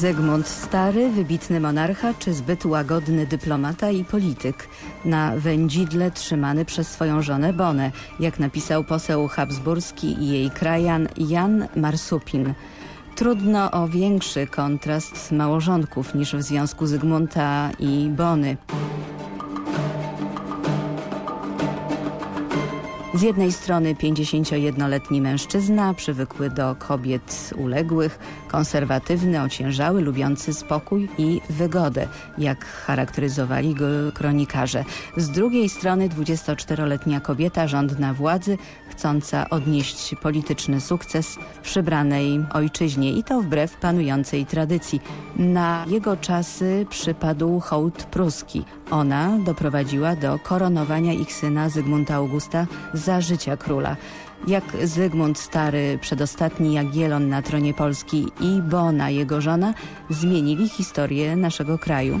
Zygmunt Stary, wybitny monarcha czy zbyt łagodny dyplomata i polityk, na wędzidle trzymany przez swoją żonę Bonę, jak napisał poseł habsburski i jej krajan Jan Marsupin. Trudno o większy kontrast małżonków niż w związku Zygmunta i Bony. Z jednej strony 51-letni mężczyzna, przywykły do kobiet uległych, konserwatywny, ociężały, lubiący spokój i wygodę, jak charakteryzowali go kronikarze. Z drugiej strony 24-letnia kobieta rządna władzy, chcąca odnieść polityczny sukces w przybranej ojczyźnie i to wbrew panującej tradycji. Na jego czasy przypadł hołd pruski. Ona doprowadziła do koronowania ich syna Zygmunta Augusta za życia króla. Jak Zygmunt Stary, przedostatni Jagielon na tronie Polski i Bona, jego żona, zmienili historię naszego kraju.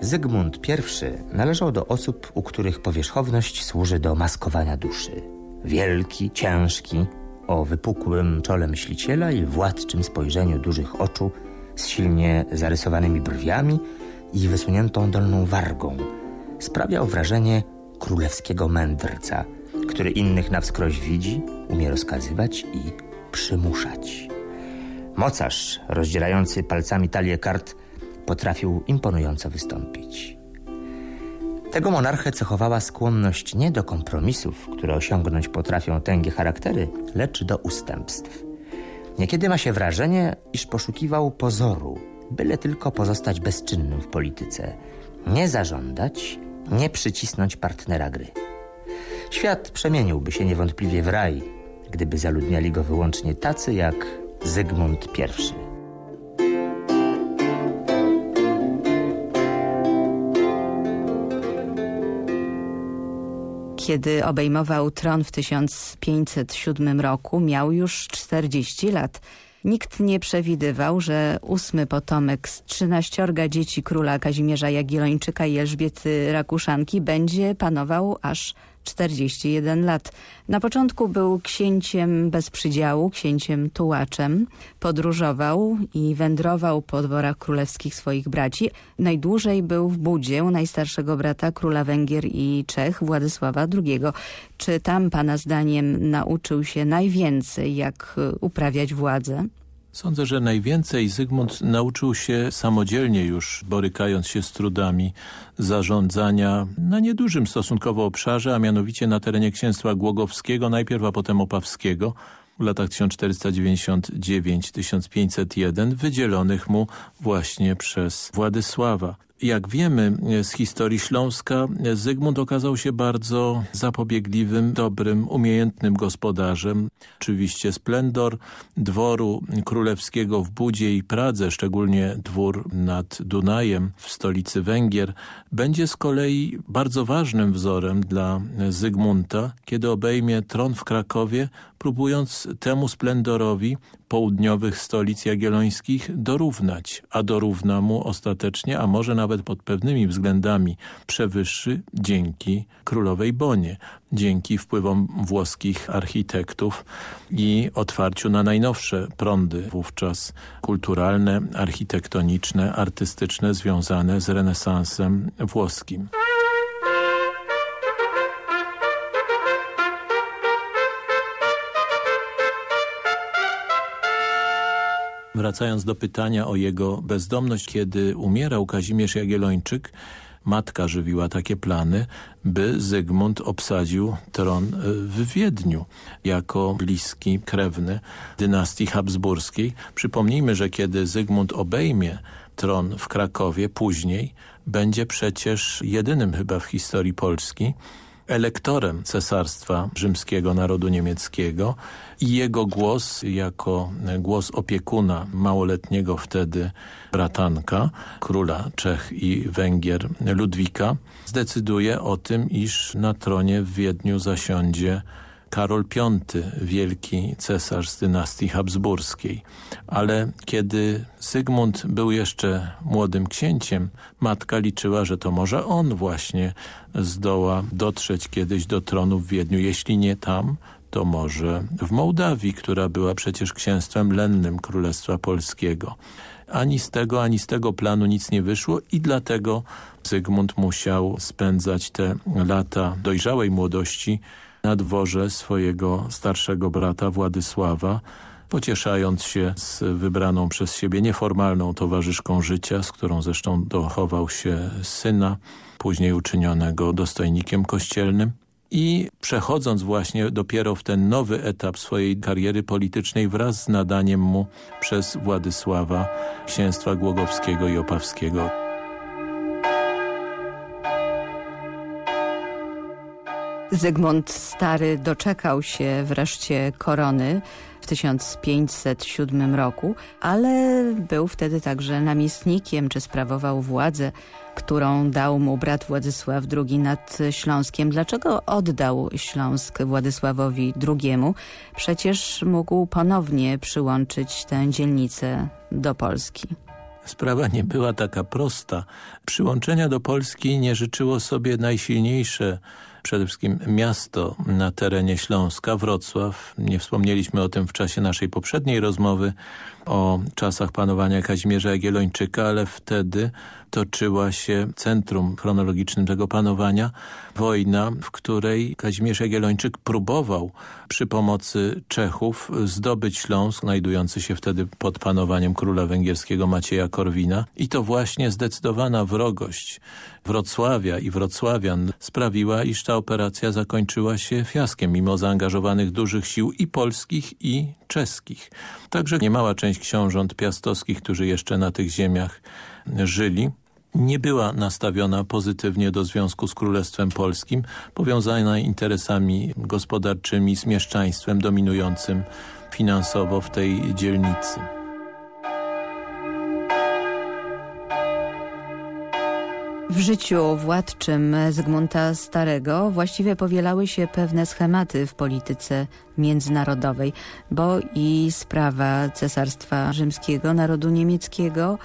Zygmunt I należał do osób, u których powierzchowność służy do maskowania duszy. Wielki, ciężki, o wypukłym czole myśliciela i władczym spojrzeniu dużych oczu z silnie zarysowanymi brwiami i wysuniętą dolną wargą sprawiał wrażenie królewskiego mędrca, który innych na wskroś widzi, umie rozkazywać i przymuszać. Mocarz, rozdzierający palcami talię kart, potrafił imponująco wystąpić. Tego monarchę cechowała skłonność nie do kompromisów, które osiągnąć potrafią tęgie charaktery, lecz do ustępstw. Niekiedy ma się wrażenie, iż poszukiwał pozoru, byle tylko pozostać bezczynnym w polityce, nie zażądać, nie przycisnąć partnera gry. Świat przemieniłby się niewątpliwie w raj, gdyby zaludniali go wyłącznie tacy jak Zygmunt I. Kiedy obejmował tron w 1507 roku, miał już 40 lat. Nikt nie przewidywał, że ósmy potomek z trzynaściorga dzieci króla Kazimierza Jagiellończyka i Elżbiety Rakuszanki będzie panował aż 41 lat. Na początku był księciem bez przydziału, księciem tułaczem. Podróżował i wędrował po dworach królewskich swoich braci. Najdłużej był w Budzie u najstarszego brata króla Węgier i Czech, Władysława II. Czy tam pana zdaniem nauczył się najwięcej, jak uprawiać władzę? Sądzę, że najwięcej Zygmunt nauczył się samodzielnie już, borykając się z trudami zarządzania na niedużym stosunkowo obszarze, a mianowicie na terenie księstwa Głogowskiego, najpierw, a potem Opawskiego, w latach 1499-1501, wydzielonych mu właśnie przez Władysława. Jak wiemy z historii Śląska, Zygmunt okazał się bardzo zapobiegliwym, dobrym, umiejętnym gospodarzem. Oczywiście splendor dworu królewskiego w Budzie i Pradze, szczególnie dwór nad Dunajem w stolicy Węgier, będzie z kolei bardzo ważnym wzorem dla Zygmunta, kiedy obejmie tron w Krakowie, próbując temu splendorowi południowych stolic jagiellońskich dorównać, a dorówna mu ostatecznie, a może nawet pod pewnymi względami przewyższy dzięki królowej Bonie, dzięki wpływom włoskich architektów i otwarciu na najnowsze prądy wówczas kulturalne, architektoniczne, artystyczne związane z renesansem włoskim. Wracając do pytania o jego bezdomność, kiedy umierał Kazimierz Jagiellończyk, matka żywiła takie plany, by Zygmunt obsadził tron e, w Wiedniu jako bliski krewny dynastii habsburskiej. Przypomnijmy, że kiedy Zygmunt obejmie tron w Krakowie później, będzie przecież jedynym chyba w historii Polski elektorem Cesarstwa Rzymskiego Narodu Niemieckiego i jego głos jako głos opiekuna małoletniego wtedy bratanka, króla Czech i Węgier Ludwika, zdecyduje o tym, iż na tronie w Wiedniu zasiądzie Karol V, wielki cesarz z dynastii habsburskiej. Ale kiedy Zygmunt był jeszcze młodym księciem, matka liczyła, że to może on właśnie zdoła dotrzeć kiedyś do tronu w Wiedniu. Jeśli nie tam, to może w Mołdawii, która była przecież księstwem lennym Królestwa Polskiego. Ani z tego, ani z tego planu nic nie wyszło i dlatego Zygmunt musiał spędzać te lata dojrzałej młodości na dworze swojego starszego brata Władysława, pocieszając się z wybraną przez siebie nieformalną towarzyszką życia, z którą zresztą dochował się syna, później uczynionego dostojnikiem kościelnym. I przechodząc właśnie dopiero w ten nowy etap swojej kariery politycznej wraz z nadaniem mu przez Władysława księstwa Głogowskiego i Opawskiego. Zygmunt Stary doczekał się wreszcie korony w 1507 roku, ale był wtedy także namiestnikiem, czy sprawował władzę, którą dał mu brat Władysław II nad Śląskiem. Dlaczego oddał Śląsk Władysławowi II? Przecież mógł ponownie przyłączyć tę dzielnicę do Polski. Sprawa nie była taka prosta. Przyłączenia do Polski nie życzyło sobie najsilniejsze przede wszystkim miasto na terenie Śląska, Wrocław. Nie wspomnieliśmy o tym w czasie naszej poprzedniej rozmowy o czasach panowania Kazimierza Jagiellończyka, ale wtedy toczyła się centrum chronologicznym tego panowania, wojna, w której Kazimierz Jagiellończyk próbował przy pomocy Czechów zdobyć Śląsk, znajdujący się wtedy pod panowaniem króla węgierskiego Macieja Korwina i to właśnie zdecydowana wrogość Wrocławia i wrocławian sprawiła, iż ta operacja zakończyła się fiaskiem, mimo zaangażowanych dużych sił i polskich i czeskich. Także niemała część książąt piastowskich, którzy jeszcze na tych ziemiach żyli, nie była nastawiona pozytywnie do związku z Królestwem Polskim, powiązana interesami gospodarczymi z mieszczaństwem dominującym finansowo w tej dzielnicy. W życiu władczym Zygmunta Starego właściwie powielały się pewne schematy w polityce międzynarodowej, bo i sprawa Cesarstwa Rzymskiego, narodu niemieckiego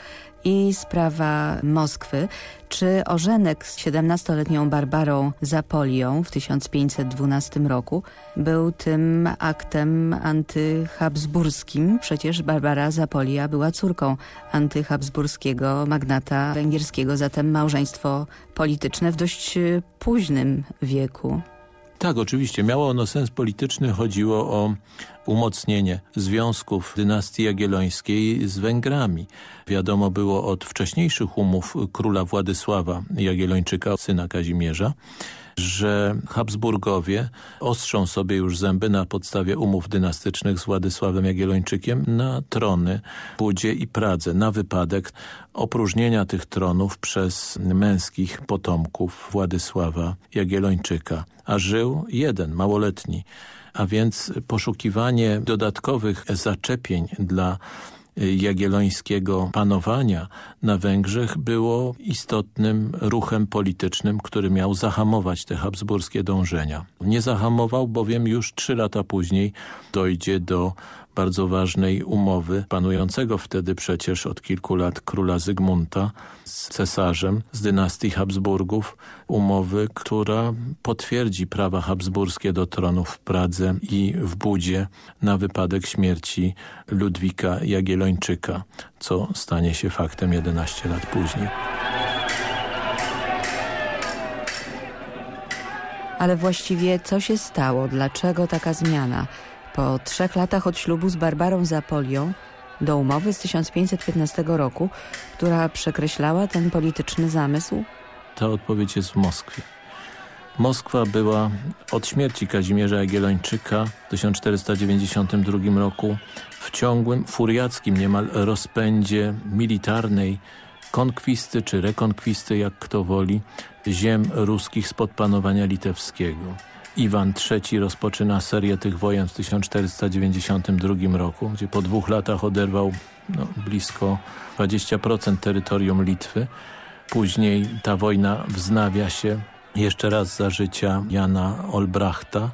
i sprawa Moskwy, czy ożenek z 17-letnią Barbarą Zapolią w 1512 roku był tym aktem antyhabsburskim. Przecież Barbara Zapolia była córką antyhabsburskiego magnata węgierskiego, zatem małżeństwo polityczne w dość późnym wieku. Tak, oczywiście. Miało ono sens polityczny. Chodziło o umocnienie związków dynastii jagiellońskiej z Węgrami. Wiadomo było od wcześniejszych umów króla Władysława Jagiellończyka, syna Kazimierza, że Habsburgowie ostrzą sobie już zęby na podstawie umów dynastycznych z Władysławem Jagiellończykiem na trony Budzie i Pradze na wypadek opróżnienia tych tronów przez męskich potomków Władysława Jagiellończyka. A żył jeden, małoletni, a więc poszukiwanie dodatkowych zaczepień dla jagiellońskiego panowania na Węgrzech było istotnym ruchem politycznym, który miał zahamować te habsburskie dążenia. Nie zahamował, bowiem już trzy lata później dojdzie do bardzo ważnej umowy panującego wtedy przecież od kilku lat króla Zygmunta z cesarzem z dynastii Habsburgów. Umowy, która potwierdzi prawa habsburskie do tronu w Pradze i w Budzie na wypadek śmierci Ludwika Jagiellończyka, co stanie się faktem 11 lat później. Ale właściwie co się stało? Dlaczego taka zmiana? Po trzech latach od ślubu z Barbarą Zapolią do umowy z 1515 roku, która przekreślała ten polityczny zamysł? Ta odpowiedź jest w Moskwie. Moskwa była od śmierci Kazimierza Jagiellończyka w 1492 roku w ciągłym, furiackim niemal rozpędzie militarnej konkwisty czy rekonkwisty, jak kto woli, ziem ruskich spod panowania litewskiego. Iwan III rozpoczyna serię tych wojen w 1492 roku, gdzie po dwóch latach oderwał no, blisko 20% terytorium Litwy. Później ta wojna wznawia się jeszcze raz za życia Jana Olbrachta,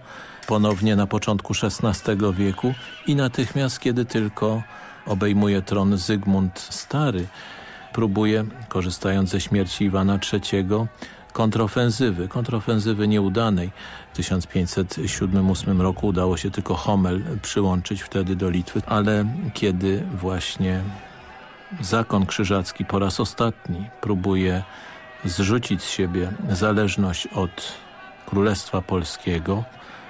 ponownie na początku XVI wieku i natychmiast, kiedy tylko obejmuje tron Zygmunt Stary, próbuje, korzystając ze śmierci Iwana III, kontrofensywy, kontrofensywy nieudanej. W 1507-8 roku udało się tylko Homel przyłączyć wtedy do Litwy, ale kiedy właśnie zakon krzyżacki po raz ostatni próbuje zrzucić z siebie zależność od Królestwa Polskiego,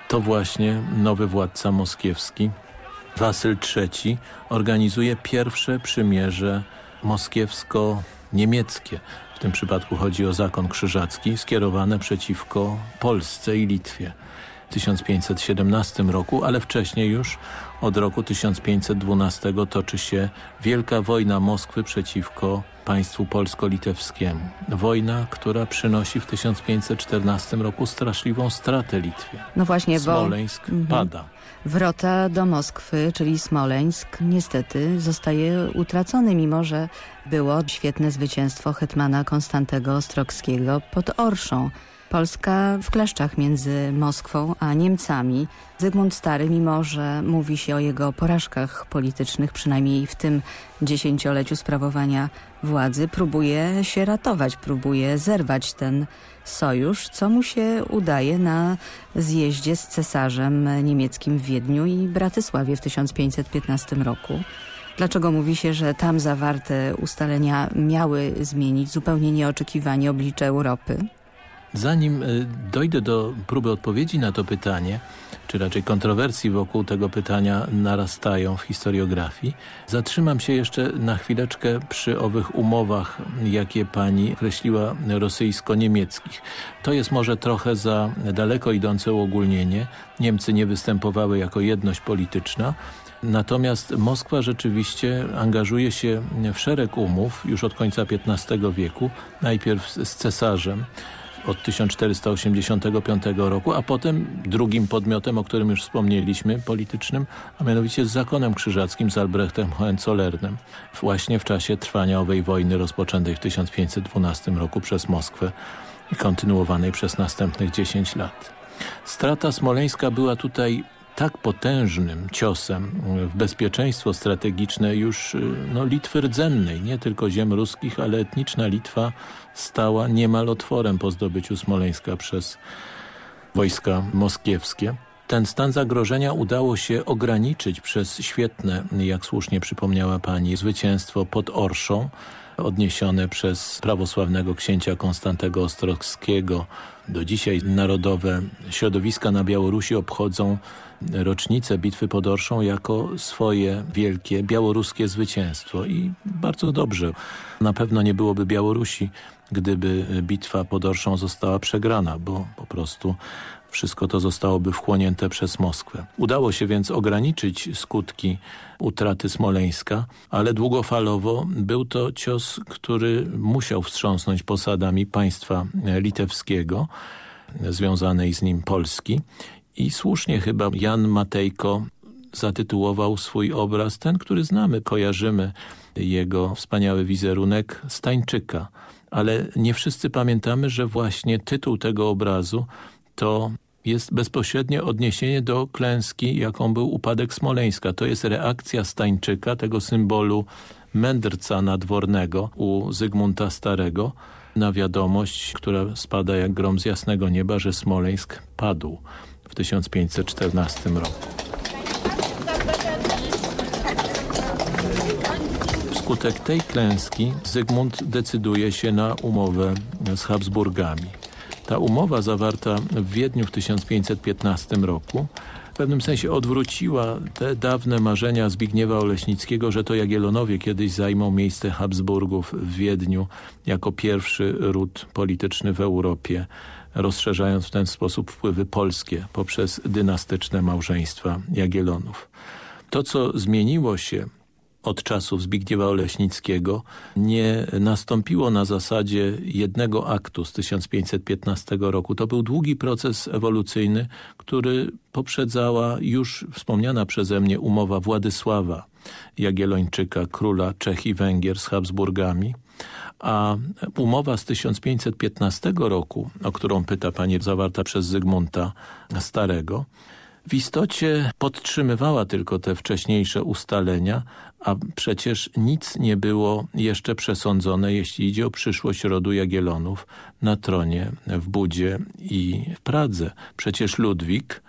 to właśnie nowy władca moskiewski, Wasyl III, organizuje pierwsze przymierze moskiewsko-niemieckie. W tym przypadku chodzi o zakon krzyżacki skierowane przeciwko Polsce i Litwie. W 1517 roku, ale wcześniej już od roku 1512 toczy się Wielka Wojna Moskwy przeciwko państwu polsko-litewskiemu. Wojna, która przynosi w 1514 roku straszliwą stratę Litwie. No właśnie, Smoleńsk bo... Mhm. pada. Wrota do Moskwy, czyli Smoleńsk, niestety zostaje utracony, mimo że było świetne zwycięstwo hetmana Konstantego Ostrogskiego pod Orszą. Polska w kleszczach między Moskwą a Niemcami. Zygmunt Stary, mimo że mówi się o jego porażkach politycznych, przynajmniej w tym dziesięcioleciu sprawowania władzy, próbuje się ratować, próbuje zerwać ten sojusz, co mu się udaje na zjeździe z cesarzem niemieckim w Wiedniu i Bratysławie w 1515 roku. Dlaczego mówi się, że tam zawarte ustalenia miały zmienić zupełnie nieoczekiwanie oblicze Europy? Zanim y, dojdę do próby odpowiedzi na to pytanie, czy raczej kontrowersji wokół tego pytania narastają w historiografii, zatrzymam się jeszcze na chwileczkę przy owych umowach, jakie pani określiła rosyjsko-niemieckich. To jest może trochę za daleko idące uogólnienie. Niemcy nie występowały jako jedność polityczna, Natomiast Moskwa rzeczywiście angażuje się w szereg umów już od końca XV wieku, najpierw z cesarzem, od 1485 roku, a potem drugim podmiotem, o którym już wspomnieliśmy, politycznym, a mianowicie z zakonem krzyżackim, z Albrechtem Hohenzollernem, właśnie w czasie trwania owej wojny rozpoczętej w 1512 roku przez Moskwę i kontynuowanej przez następnych 10 lat. Strata smoleńska była tutaj tak potężnym ciosem w bezpieczeństwo strategiczne już no, Litwy rdzennej, nie tylko ziem ruskich, ale etniczna Litwa stała niemal otworem po zdobyciu Smoleńska przez wojska moskiewskie. Ten stan zagrożenia udało się ograniczyć przez świetne, jak słusznie przypomniała pani, zwycięstwo pod Orszą, odniesione przez prawosławnego księcia Konstantego Ostrowskiego. Do dzisiaj narodowe środowiska na Białorusi obchodzą rocznicę Bitwy pod Orszą jako swoje wielkie białoruskie zwycięstwo i bardzo dobrze. Na pewno nie byłoby Białorusi, gdyby bitwa pod Orszą została przegrana, bo po prostu wszystko to zostałoby wchłonięte przez Moskwę. Udało się więc ograniczyć skutki utraty Smoleńska, ale długofalowo był to cios, który musiał wstrząsnąć posadami państwa litewskiego, związanej z nim Polski i słusznie chyba Jan Matejko zatytułował swój obraz, ten, który znamy, kojarzymy jego wspaniały wizerunek Stańczyka. Ale nie wszyscy pamiętamy, że właśnie tytuł tego obrazu to jest bezpośrednie odniesienie do klęski, jaką był upadek Smoleńska. To jest reakcja Stańczyka, tego symbolu mędrca nadwornego u Zygmunta Starego, na wiadomość, która spada jak grom z jasnego nieba, że Smoleńsk padł w 1514 roku. Wskutek tej klęski Zygmunt decyduje się na umowę z Habsburgami. Ta umowa zawarta w Wiedniu w 1515 roku w pewnym sensie odwróciła te dawne marzenia Zbigniewa Oleśnickiego, że to Jagiellonowie kiedyś zajmą miejsce Habsburgów w Wiedniu jako pierwszy ród polityczny w Europie rozszerzając w ten sposób wpływy polskie poprzez dynastyczne małżeństwa Jagiellonów. To, co zmieniło się od czasów Zbigniewa Oleśnickiego nie nastąpiło na zasadzie jednego aktu z 1515 roku. To był długi proces ewolucyjny, który poprzedzała już wspomniana przeze mnie umowa Władysława Jagiellończyka, króla Czech i Węgier z Habsburgami, a umowa z 1515 roku, o którą pyta pani, zawarta przez Zygmunta Starego, w istocie podtrzymywała tylko te wcześniejsze ustalenia, a przecież nic nie było jeszcze przesądzone, jeśli idzie o przyszłość rodu Jagielonów na tronie w Budzie i w Pradze. Przecież Ludwik,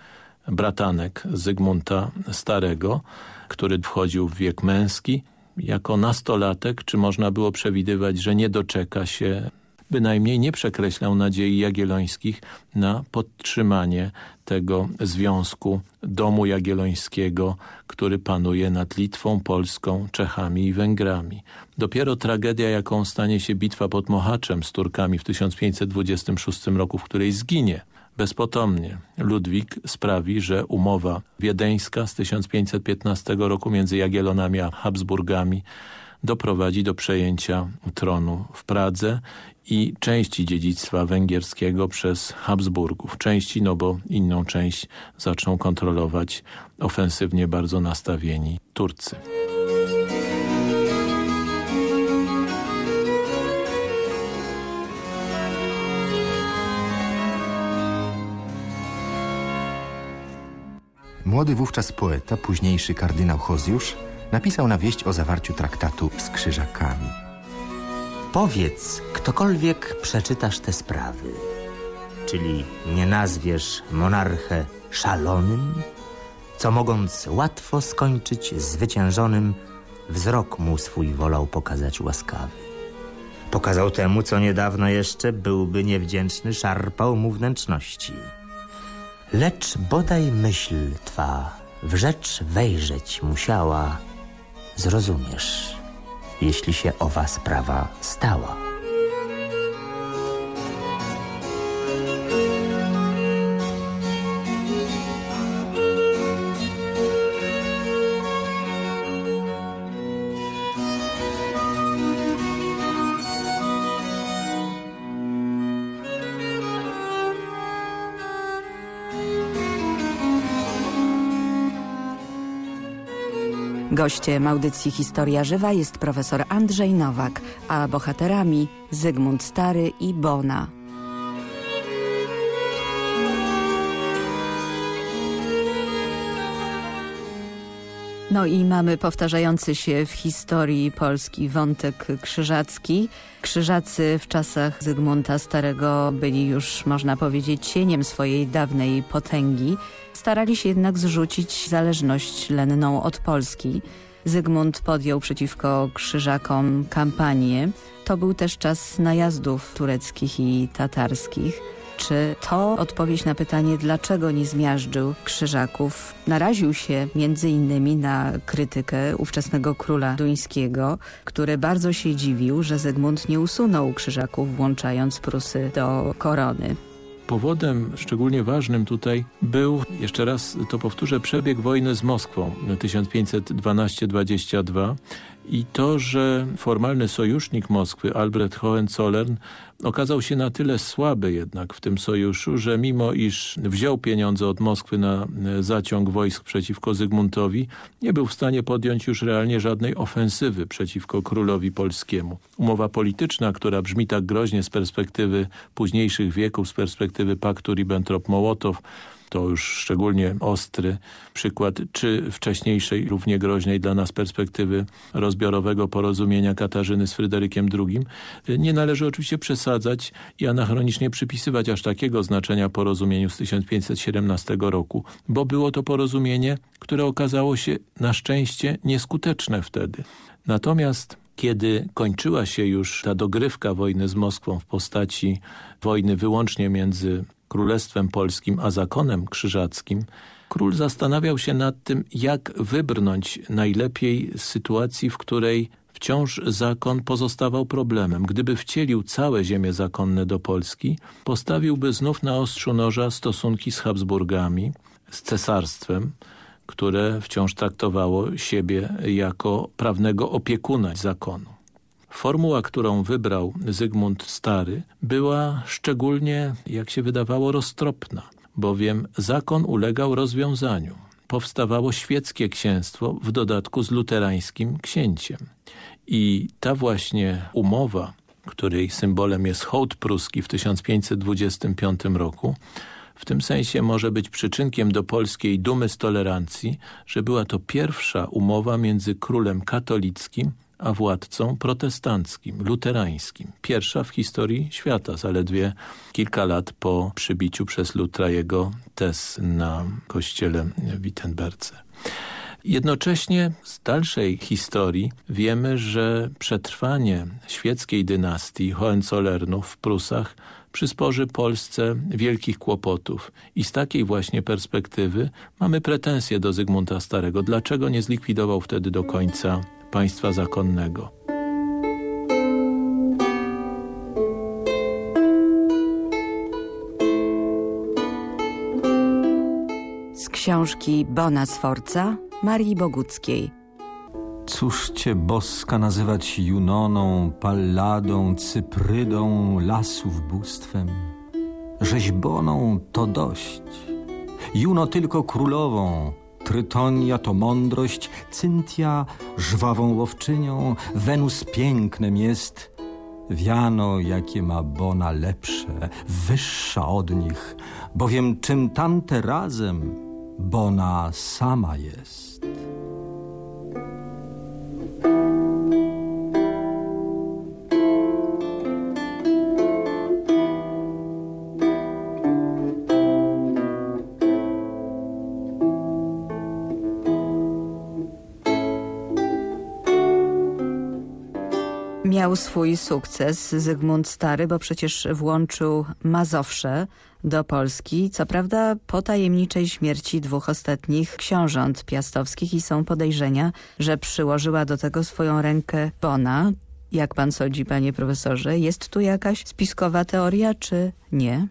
bratanek Zygmunta Starego, który wchodził w wiek męski, jako nastolatek, czy można było przewidywać, że nie doczeka się bynajmniej nie przekreślał nadziei jagiellońskich na podtrzymanie tego związku domu jagiellońskiego, który panuje nad Litwą, Polską, Czechami i Węgrami. Dopiero tragedia, jaką stanie się bitwa pod Mohaczem z Turkami w 1526 roku, w której zginie bezpotomnie. Ludwik sprawi, że umowa wiedeńska z 1515 roku między Jagiellonami a Habsburgami doprowadzi do przejęcia tronu w Pradze i części dziedzictwa węgierskiego przez Habsburgów. Części, no bo inną część zaczną kontrolować ofensywnie bardzo nastawieni Turcy. Młody wówczas poeta, późniejszy kardynał Hozjusz, napisał na wieść o zawarciu traktatu z krzyżakami. Powiedz, ktokolwiek przeczytasz te sprawy, czyli nie nazwiesz monarchę szalonym, co mogąc łatwo skończyć zwyciężonym, wzrok mu swój wolał pokazać łaskawy. Pokazał temu, co niedawno jeszcze byłby niewdzięczny, szarpał mu wnętrzności. Lecz bodaj myśl twa w rzecz wejrzeć musiała, zrozumiesz, jeśli się owa sprawa stała. Gościem audycji Historia Żywa jest profesor Andrzej Nowak, a bohaterami Zygmunt Stary i Bona. No i mamy powtarzający się w historii Polski wątek krzyżacki. Krzyżacy w czasach Zygmunta Starego byli już, można powiedzieć, cieniem swojej dawnej potęgi. Starali się jednak zrzucić zależność lenną od Polski. Zygmunt podjął przeciwko krzyżakom kampanię. To był też czas najazdów tureckich i tatarskich. Czy to odpowiedź na pytanie, dlaczego nie zmiażdżył krzyżaków? Naraził się między innymi na krytykę ówczesnego króla duńskiego, który bardzo się dziwił, że Zygmunt nie usunął krzyżaków, włączając Prusy do korony. Powodem szczególnie ważnym tutaj był, jeszcze raz to powtórzę, przebieg wojny z Moskwą 1512-22 i to, że formalny sojusznik Moskwy, Albrecht Hohenzollern, okazał się na tyle słaby jednak w tym sojuszu, że mimo iż wziął pieniądze od Moskwy na e, zaciąg wojsk przeciwko Zygmuntowi, nie był w stanie podjąć już realnie żadnej ofensywy przeciwko królowi polskiemu. Umowa polityczna, która brzmi tak groźnie z perspektywy późniejszych wieków, z perspektywy paktu Ribbentrop-Mołotow, to już szczególnie ostry przykład, czy wcześniejszej, równie groźnej dla nas perspektywy rozbiorowego porozumienia Katarzyny z Fryderykiem II. Nie należy oczywiście przesadzać i anachronicznie przypisywać aż takiego znaczenia porozumieniu z 1517 roku, bo było to porozumienie, które okazało się na szczęście nieskuteczne wtedy. Natomiast kiedy kończyła się już ta dogrywka wojny z Moskwą w postaci wojny wyłącznie między Królestwem Polskim a zakonem krzyżackim, król zastanawiał się nad tym, jak wybrnąć najlepiej z sytuacji, w której wciąż zakon pozostawał problemem. Gdyby wcielił całe ziemie zakonne do Polski, postawiłby znów na ostrzu noża stosunki z Habsburgami, z cesarstwem, które wciąż traktowało siebie jako prawnego opiekuna zakonu. Formuła, którą wybrał Zygmunt Stary była szczególnie, jak się wydawało, roztropna, bowiem zakon ulegał rozwiązaniu. Powstawało świeckie księstwo w dodatku z luterańskim księciem. I ta właśnie umowa, której symbolem jest hołd pruski w 1525 roku, w tym sensie może być przyczynkiem do polskiej dumy z tolerancji, że była to pierwsza umowa między królem katolickim a władcą protestanckim, luterańskim. Pierwsza w historii świata, zaledwie kilka lat po przybiciu przez Lutra jego tez na kościele w Wittenberce. Jednocześnie z dalszej historii wiemy, że przetrwanie świeckiej dynastii Hohenzollernów w Prusach przysporzy Polsce wielkich kłopotów i z takiej właśnie perspektywy mamy pretensje do Zygmunta Starego. Dlaczego nie zlikwidował wtedy do końca państwa zakonnego? Z książki Bona Sforca Marii Boguckiej Cóż cię boska nazywać Junoną, Palladą, Cyprydą, lasów bóstwem? Rzeźboną to dość. Juno tylko królową, Trytonia to mądrość, Cyntia żwawą łowczynią, Wenus pięknem jest. Wiano, jakie ma Bona lepsze, wyższa od nich, bowiem czym tamte razem, Bona sama jest. Swój sukces Zygmunt Stary, bo przecież włączył Mazowsze do Polski, co prawda po tajemniczej śmierci dwóch ostatnich książąt piastowskich i są podejrzenia, że przyłożyła do tego swoją rękę Bona. Jak pan sądzi, panie profesorze, jest tu jakaś spiskowa teoria, czy nie?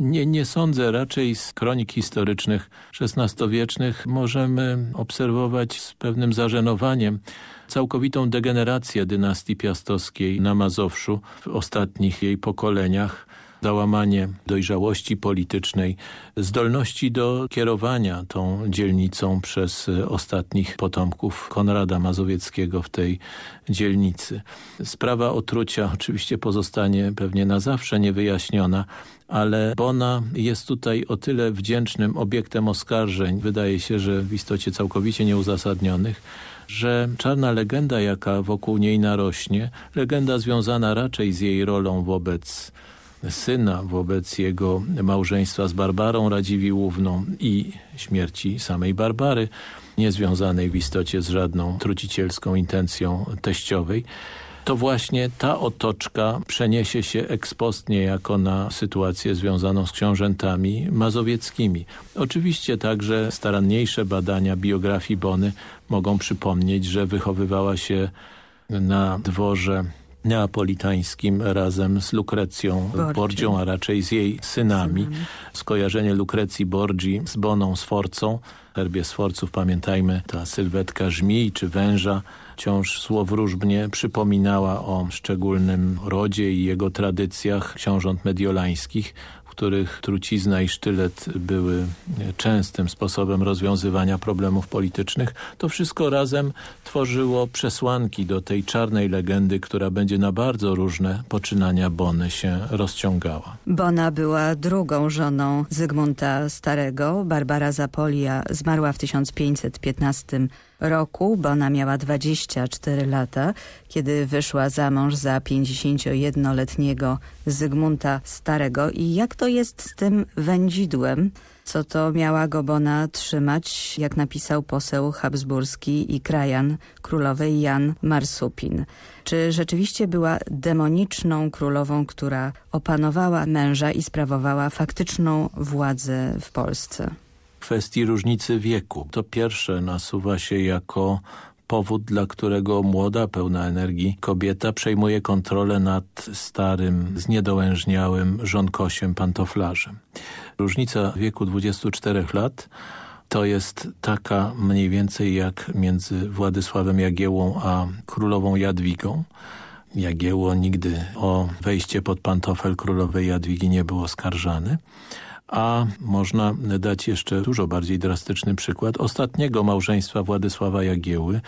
Nie, nie sądzę. Raczej z kronik historycznych XVI-wiecznych możemy obserwować z pewnym zażenowaniem całkowitą degenerację dynastii piastowskiej na Mazowszu w ostatnich jej pokoleniach załamanie dojrzałości politycznej, zdolności do kierowania tą dzielnicą przez ostatnich potomków Konrada Mazowieckiego w tej dzielnicy. Sprawa otrucia oczywiście pozostanie pewnie na zawsze niewyjaśniona, ale Bona jest tutaj o tyle wdzięcznym obiektem oskarżeń, wydaje się, że w istocie całkowicie nieuzasadnionych, że czarna legenda, jaka wokół niej narośnie, legenda związana raczej z jej rolą wobec syna, wobec jego małżeństwa z Barbarą Radziwiłłówną i śmierci samej Barbary, niezwiązanej w istocie z żadną trucicielską intencją teściowej, to właśnie ta otoczka przeniesie się ekspostnie niejako na sytuację związaną z książętami mazowieckimi. Oczywiście także staranniejsze badania biografii Bony mogą przypomnieć, że wychowywała się na dworze neapolitańskim razem z Lukrecją Borgią, a raczej z jej synami. Skojarzenie Lukrecji Borgi z Boną Sforcą, herbie Sforców pamiętajmy, ta sylwetka żmij czy węża wciąż słowróżbnie przypominała o szczególnym rodzie i jego tradycjach książąt mediolańskich, których trucizna i sztylet były częstym sposobem rozwiązywania problemów politycznych, to wszystko razem tworzyło przesłanki do tej czarnej legendy, która będzie na bardzo różne poczynania Bony się rozciągała. Bona była drugą żoną Zygmunta Starego. Barbara Zapolia zmarła w 1515 roku, bo ona miała 24 lata, kiedy wyszła za mąż za 51-letniego Zygmunta Starego. I jak to jest z tym wędzidłem? Co to miała go Bona trzymać, jak napisał poseł habsburski i krajan królowej Jan Marsupin. Czy rzeczywiście była demoniczną królową, która opanowała męża i sprawowała faktyczną władzę w Polsce? kwestii różnicy wieku. To pierwsze nasuwa się jako powód, dla którego młoda, pełna energii kobieta przejmuje kontrolę nad starym, zniedołężniałym żonkosiem pantoflarzem. Różnica wieku 24 lat to jest taka mniej więcej jak między Władysławem Jagiełą a królową Jadwigą. Jagieło nigdy o wejście pod pantofel królowej Jadwigi nie był oskarżany. A można dać jeszcze dużo bardziej drastyczny przykład ostatniego małżeństwa Władysława Jagieły,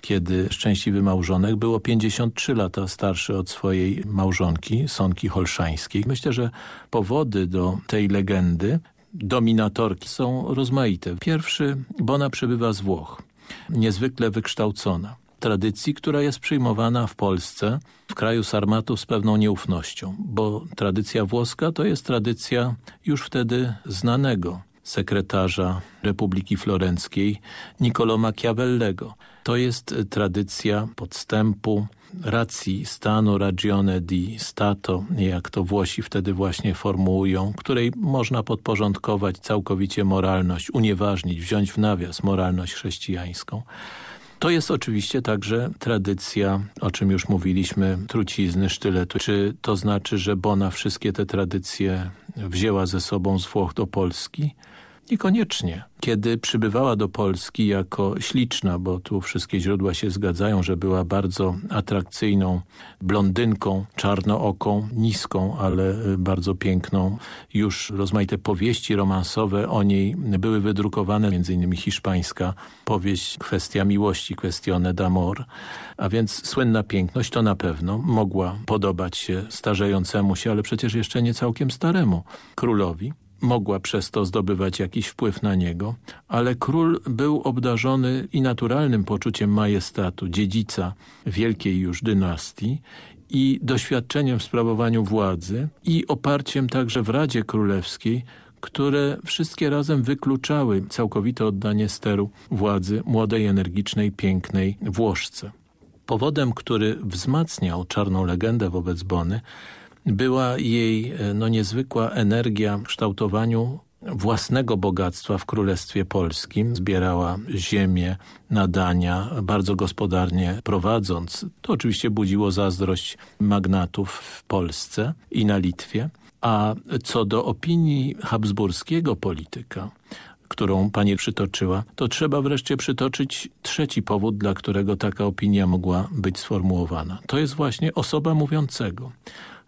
kiedy szczęśliwy małżonek było 53 lata starszy od swojej małżonki, Sonki Holszańskiej. Myślę, że powody do tej legendy dominatorki są rozmaite. Pierwszy, Bona przybywa z Włoch, niezwykle wykształcona tradycji, która jest przyjmowana w Polsce, w kraju sarmatów z pewną nieufnością, bo tradycja włoska to jest tradycja już wtedy znanego sekretarza Republiki Florenckiej Niccolo Machiavellego. To jest tradycja podstępu, racji stanu ragione di stato, jak to Włosi wtedy właśnie formułują, której można podporządkować całkowicie moralność, unieważnić, wziąć w nawias moralność chrześcijańską. To jest oczywiście także tradycja, o czym już mówiliśmy, trucizny, sztyletu. Czy to znaczy, że Bona wszystkie te tradycje wzięła ze sobą z Włoch do Polski? Niekoniecznie. Kiedy przybywała do Polski jako śliczna, bo tu wszystkie źródła się zgadzają, że była bardzo atrakcyjną blondynką, czarnooką, niską, ale bardzo piękną. Już rozmaite powieści romansowe o niej były wydrukowane, innymi hiszpańska powieść Kwestia miłości, Questione d'amor. A więc słynna piękność to na pewno mogła podobać się starzejącemu się, ale przecież jeszcze nie całkiem staremu królowi mogła przez to zdobywać jakiś wpływ na niego, ale król był obdarzony i naturalnym poczuciem majestatu, dziedzica wielkiej już dynastii i doświadczeniem w sprawowaniu władzy i oparciem także w Radzie Królewskiej, które wszystkie razem wykluczały całkowite oddanie steru władzy młodej, energicznej, pięknej Włoszce. Powodem, który wzmacniał czarną legendę wobec Bony była jej e, no, niezwykła energia w kształtowaniu własnego bogactwa w Królestwie Polskim. Zbierała ziemię, nadania, bardzo gospodarnie prowadząc. To oczywiście budziło zazdrość magnatów w Polsce i na Litwie. A co do opinii habsburskiego polityka, którą pani przytoczyła, to trzeba wreszcie przytoczyć trzeci powód, dla którego taka opinia mogła być sformułowana. To jest właśnie osoba mówiącego.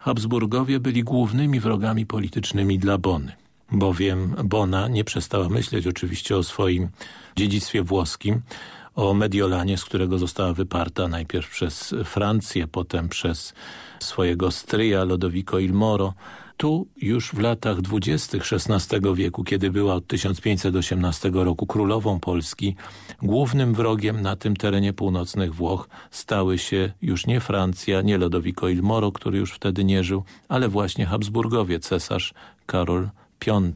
Habsburgowie byli głównymi wrogami politycznymi dla Bony bowiem Bona nie przestała myśleć oczywiście o swoim dziedzictwie włoskim, o Mediolanie, z którego została wyparta najpierw przez Francję, potem przez swojego stryja Lodovico il Moro, tu już w latach dwudziestych XVI wieku, kiedy była od 1518 roku królową Polski, głównym wrogiem na tym terenie północnych Włoch stały się już nie Francja, nie Lodovico il Moro, który już wtedy nie żył, ale właśnie Habsburgowie, cesarz Karol V.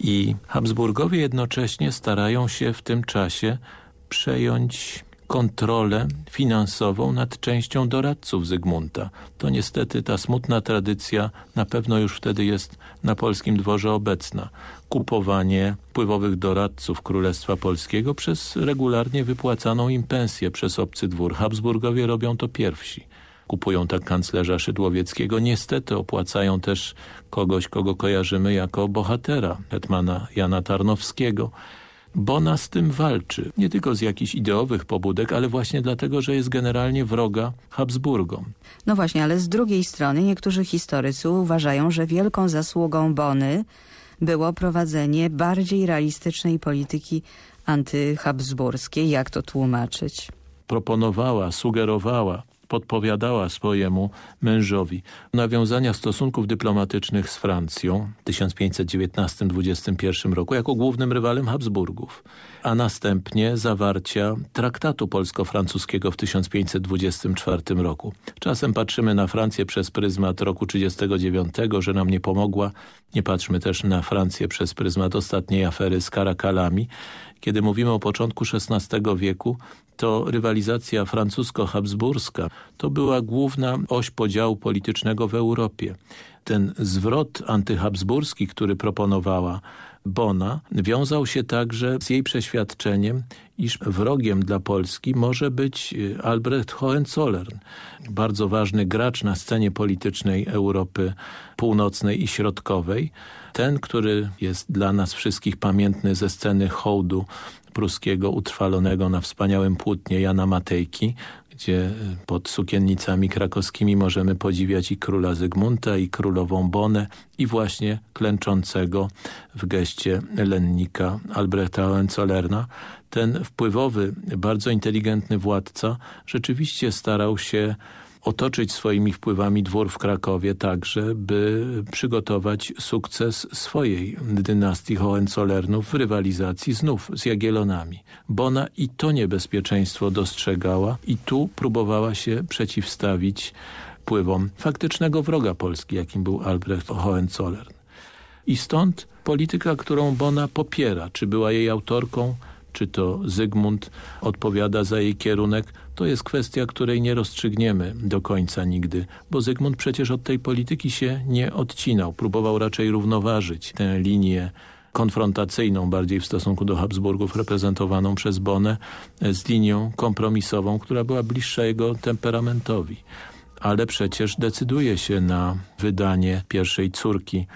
I Habsburgowie jednocześnie starają się w tym czasie przejąć kontrolę finansową nad częścią doradców Zygmunta. To niestety ta smutna tradycja na pewno już wtedy jest na polskim dworze obecna. Kupowanie wpływowych doradców Królestwa Polskiego przez regularnie wypłacaną im pensję przez obcy dwór. Habsburgowie robią to pierwsi kupują tak kanclerza Szydłowieckiego. Niestety opłacają też kogoś, kogo kojarzymy jako bohatera, hetmana Jana Tarnowskiego. Bona z tym walczy. Nie tylko z jakichś ideowych pobudek, ale właśnie dlatego, że jest generalnie wroga Habsburgom. No właśnie, ale z drugiej strony niektórzy historycy uważają, że wielką zasługą Bony było prowadzenie bardziej realistycznej polityki antyhabsburskiej. Jak to tłumaczyć? Proponowała, sugerowała podpowiadała swojemu mężowi nawiązania stosunków dyplomatycznych z Francją w 1519-21 roku jako głównym rywalem Habsburgów, a następnie zawarcia traktatu polsko-francuskiego w 1524 roku. Czasem patrzymy na Francję przez pryzmat roku 39, że nam nie pomogła. Nie patrzmy też na Francję przez pryzmat ostatniej afery z Karakalami. Kiedy mówimy o początku XVI wieku, to rywalizacja francusko-habsburska to była główna oś podziału politycznego w Europie. Ten zwrot antyhabsburski, który proponowała Bona, wiązał się także z jej przeświadczeniem, iż wrogiem dla Polski może być y, Albrecht Hohenzollern, bardzo ważny gracz na scenie politycznej Europy Północnej i Środkowej, ten, który jest dla nas wszystkich pamiętny ze sceny hołdu pruskiego utrwalonego na wspaniałym płótnie Jana Matejki, gdzie pod sukiennicami krakowskimi możemy podziwiać i króla Zygmunta, i królową Bonę, i właśnie klęczącego w geście lennika Albrechta Hohenzollerna. Ten wpływowy, bardzo inteligentny władca rzeczywiście starał się otoczyć swoimi wpływami dwór w Krakowie także, by przygotować sukces swojej dynastii Hohenzollernów w rywalizacji znów z Jagiellonami. Bona i to niebezpieczeństwo dostrzegała i tu próbowała się przeciwstawić wpływom faktycznego wroga Polski, jakim był Albrecht Hohenzollern. I stąd polityka, którą Bona popiera, czy była jej autorką, czy to Zygmunt odpowiada za jej kierunek, to jest kwestia, której nie rozstrzygniemy do końca nigdy, bo Zygmunt przecież od tej polityki się nie odcinał. Próbował raczej równoważyć tę linię konfrontacyjną bardziej w stosunku do Habsburgów reprezentowaną przez Bonę z linią kompromisową, która była bliższa jego temperamentowi. Ale przecież decyduje się na wydanie pierwszej córki,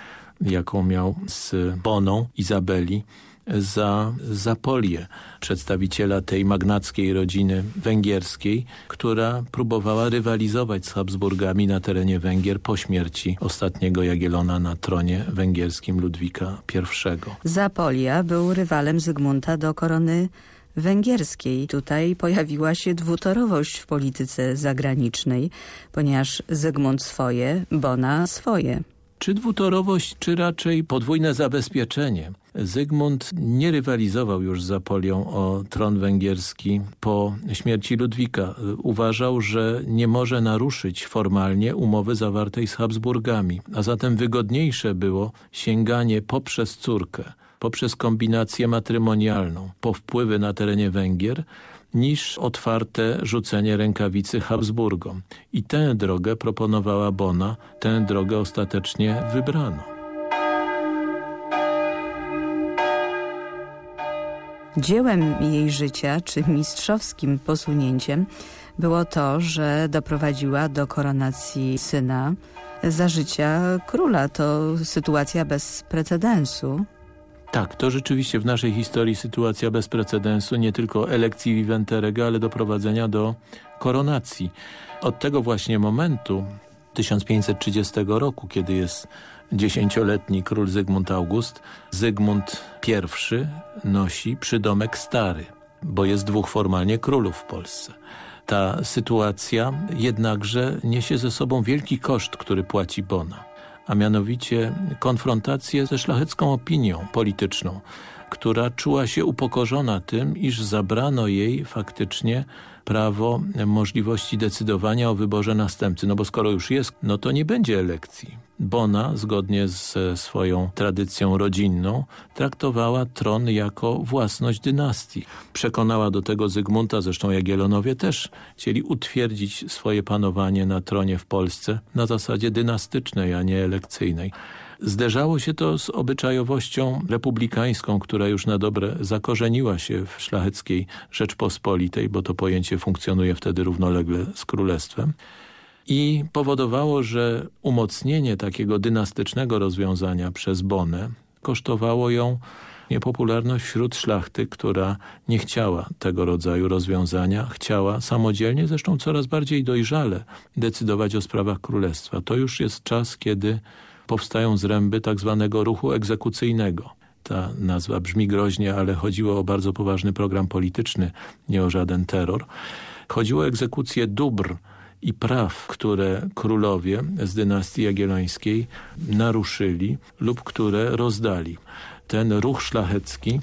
jaką miał z Boną, Izabeli, za Zapolię, przedstawiciela tej magnackiej rodziny węgierskiej, która próbowała rywalizować z Habsburgami na terenie Węgier po śmierci ostatniego Jagielona na tronie węgierskim Ludwika I. Zapolia był rywalem Zygmunta do korony węgierskiej. Tutaj pojawiła się dwutorowość w polityce zagranicznej, ponieważ Zygmunt swoje, Bona swoje. Czy dwutorowość, czy raczej podwójne zabezpieczenie? Zygmunt nie rywalizował już z Apolią o tron węgierski po śmierci Ludwika. Uważał, że nie może naruszyć formalnie umowy zawartej z Habsburgami, a zatem wygodniejsze było sięganie poprzez córkę, poprzez kombinację matrymonialną, po wpływy na terenie Węgier, niż otwarte rzucenie rękawicy Habsburgom. I tę drogę proponowała Bona, tę drogę ostatecznie wybrano. Dziełem jej życia, czy mistrzowskim posunięciem było to, że doprowadziła do koronacji syna za życia króla. To sytuacja bez precedensu. Tak, to rzeczywiście w naszej historii sytuacja bez precedensu, nie tylko elekcji Viventerega, ale doprowadzenia do koronacji. Od tego właśnie momentu, 1530 roku, kiedy jest dziesięcioletni król Zygmunt August, Zygmunt I nosi przydomek stary, bo jest dwóch formalnie królów w Polsce. Ta sytuacja jednakże niesie ze sobą wielki koszt, który płaci Bona a mianowicie konfrontację ze szlachecką opinią polityczną, która czuła się upokorzona tym, iż zabrano jej faktycznie prawo możliwości decydowania o wyborze następcy. No bo skoro już jest, no to nie będzie elekcji. Bona, zgodnie ze swoją tradycją rodzinną, traktowała tron jako własność dynastii. Przekonała do tego Zygmunta, zresztą Jagiellonowie też chcieli utwierdzić swoje panowanie na tronie w Polsce na zasadzie dynastycznej, a nie elekcyjnej. Zderzało się to z obyczajowością republikańską, która już na dobre zakorzeniła się w szlacheckiej Rzeczpospolitej, bo to pojęcie funkcjonuje wtedy równolegle z królestwem i powodowało, że umocnienie takiego dynastycznego rozwiązania przez Bonę kosztowało ją niepopularność wśród szlachty, która nie chciała tego rodzaju rozwiązania, chciała samodzielnie, zresztą coraz bardziej dojrzale decydować o sprawach królestwa. To już jest czas, kiedy powstają zręby tak zwanego ruchu egzekucyjnego. Ta nazwa brzmi groźnie, ale chodziło o bardzo poważny program polityczny, nie o żaden terror. Chodziło o egzekucję dóbr i praw, które królowie z dynastii jagiellońskiej naruszyli lub które rozdali. Ten ruch szlachecki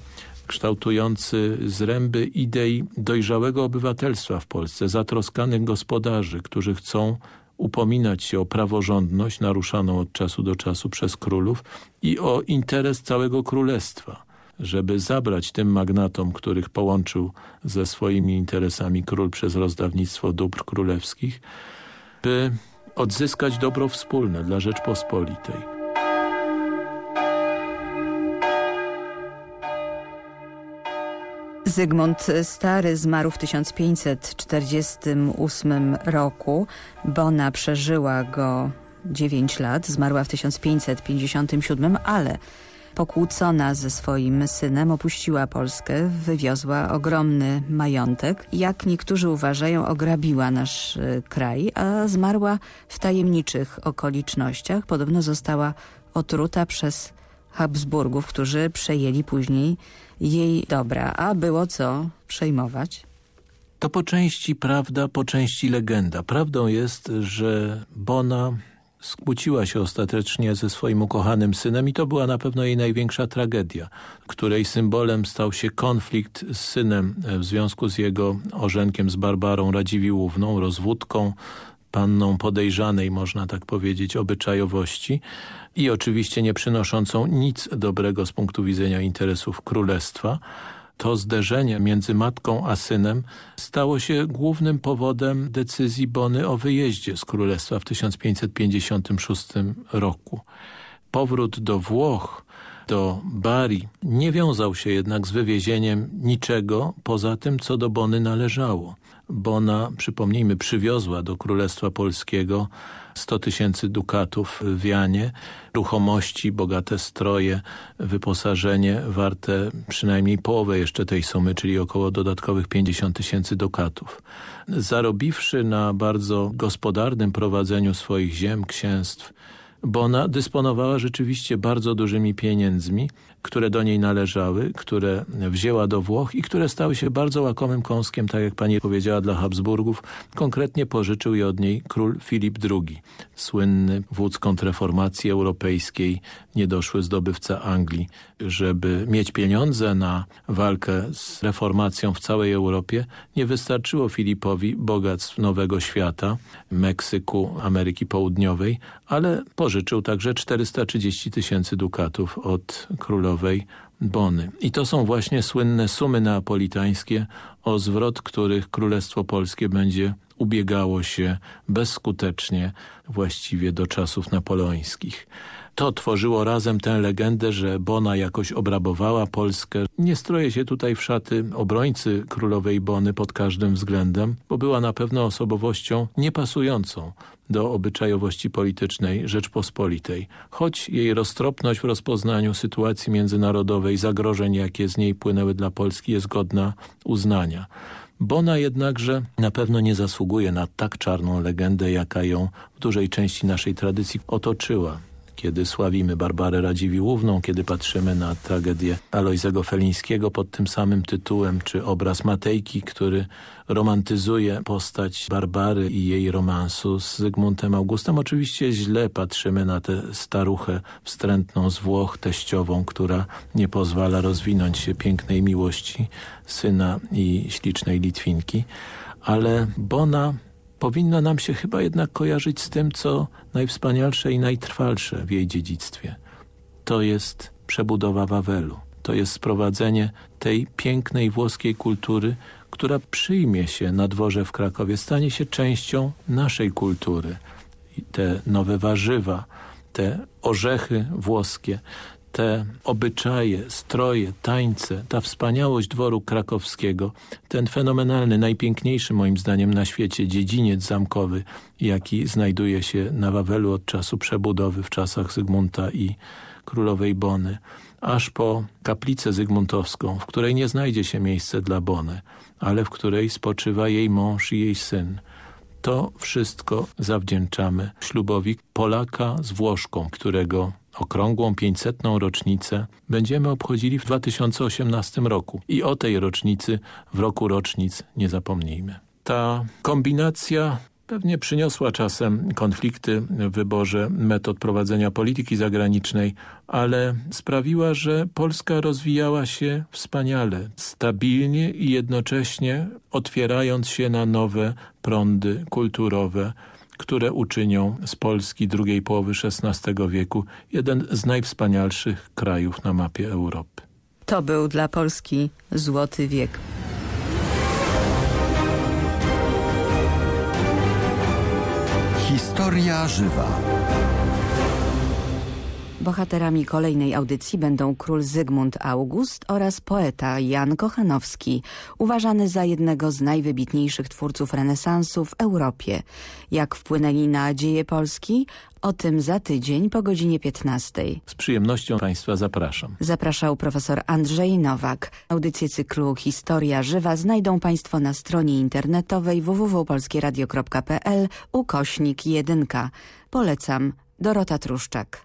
kształtujący zręby idei dojrzałego obywatelstwa w Polsce, zatroskanych gospodarzy, którzy chcą upominać się o praworządność naruszaną od czasu do czasu przez królów i o interes całego królestwa. żeby zabrać tym magnatom, których połączył ze swoimi interesami król przez rozdawnictwo dóbr królewskich, by odzyskać dobro wspólne dla Rzeczpospolitej. Zygmunt Stary zmarł w 1548 roku. Bona przeżyła go 9 lat, zmarła w 1557, ale pokłócona ze swoim synem opuściła Polskę, wywiozła ogromny majątek. Jak niektórzy uważają, ograbiła nasz y, kraj, a zmarła w tajemniczych okolicznościach. Podobno została otruta przez Habsburgów, którzy przejęli później jej dobra, a było co przejmować. To po części prawda, po części legenda. Prawdą jest, że Bona skłóciła się ostatecznie ze swoim ukochanym synem i to była na pewno jej największa tragedia, której symbolem stał się konflikt z synem w związku z jego orzenkiem z Barbarą Radziwiłłówną, rozwódką, panną podejrzanej, można tak powiedzieć, obyczajowości i oczywiście nie przynoszącą nic dobrego z punktu widzenia interesów królestwa. To zderzenie między matką a synem stało się głównym powodem decyzji Bony o wyjeździe z królestwa w 1556 roku. Powrót do Włoch do Bari nie wiązał się jednak z wywiezieniem niczego poza tym, co do Bony należało. Bona, przypomnijmy, przywiozła do Królestwa Polskiego 100 tysięcy dukatów w Wianie, ruchomości, bogate stroje, wyposażenie warte przynajmniej połowę jeszcze tej sumy, czyli około dodatkowych 50 tysięcy dukatów. Zarobiwszy na bardzo gospodarnym prowadzeniu swoich ziem, księstw, Bona dysponowała rzeczywiście bardzo dużymi pieniędzmi, które do niej należały, które wzięła do Włoch i które stały się bardzo łakomym kąskiem, tak jak pani powiedziała, dla Habsburgów. Konkretnie pożyczył je od niej król Filip II, słynny wódz kontrreformacji europejskiej, niedoszły zdobywca Anglii. Żeby mieć pieniądze na walkę z reformacją w całej Europie, nie wystarczyło Filipowi bogactw Nowego Świata, Meksyku, Ameryki Południowej, ale pożyczył także 430 tysięcy dukatów od królowej Bony. I to są właśnie słynne sumy neapolitańskie, o zwrot których Królestwo Polskie będzie ubiegało się bezskutecznie właściwie do czasów napoleońskich to tworzyło razem tę legendę, że Bona jakoś obrabowała Polskę. Nie stroję się tutaj w szaty obrońcy królowej Bony pod każdym względem, bo była na pewno osobowością niepasującą do obyczajowości politycznej Rzeczpospolitej. Choć jej roztropność w rozpoznaniu sytuacji międzynarodowej, zagrożeń jakie z niej płynęły dla Polski jest godna uznania. Bona jednakże na pewno nie zasługuje na tak czarną legendę, jaka ją w dużej części naszej tradycji otoczyła kiedy sławimy Barbarę Radziwiłłówną, kiedy patrzymy na tragedię Alojzego Felińskiego pod tym samym tytułem, czy obraz Matejki, który romantyzuje postać Barbary i jej romansu z Zygmuntem Augustem. Oczywiście źle patrzymy na tę staruchę wstrętną z Włoch, teściową, która nie pozwala rozwinąć się pięknej miłości syna i ślicznej Litwinki, ale Bona powinna nam się chyba jednak kojarzyć z tym, co najwspanialsze i najtrwalsze w jej dziedzictwie. To jest przebudowa Wawelu. To jest sprowadzenie tej pięknej włoskiej kultury, która przyjmie się na dworze w Krakowie, stanie się częścią naszej kultury. I te nowe warzywa, te orzechy włoskie, te obyczaje, stroje, tańce, ta wspaniałość dworu krakowskiego, ten fenomenalny, najpiękniejszy moim zdaniem na świecie dziedziniec zamkowy, jaki znajduje się na Wawelu od czasu przebudowy w czasach Zygmunta i królowej Bony, aż po kaplicę zygmuntowską, w której nie znajdzie się miejsce dla Bony, ale w której spoczywa jej mąż i jej syn. To wszystko zawdzięczamy ślubowi Polaka z Włoszką, którego okrągłą 500. rocznicę będziemy obchodzili w 2018 roku i o tej rocznicy w roku rocznic nie zapomnijmy. Ta kombinacja pewnie przyniosła czasem konflikty w wyborze metod prowadzenia polityki zagranicznej, ale sprawiła, że Polska rozwijała się wspaniale, stabilnie i jednocześnie otwierając się na nowe prądy kulturowe, które uczynią z Polski drugiej połowy XVI wieku jeden z najwspanialszych krajów na mapie Europy. To był dla Polski złoty wiek. Historia żywa. Bohaterami kolejnej audycji będą król Zygmunt August oraz poeta Jan Kochanowski, uważany za jednego z najwybitniejszych twórców renesansu w Europie. Jak wpłynęli na dzieje Polski? O tym za tydzień po godzinie 15. Z przyjemnością Państwa zapraszam. Zapraszał profesor Andrzej Nowak. Audycję cyklu Historia Żywa znajdą Państwo na stronie internetowej www.polskieradio.pl ukośnik 1. Polecam. Dorota Truszczak.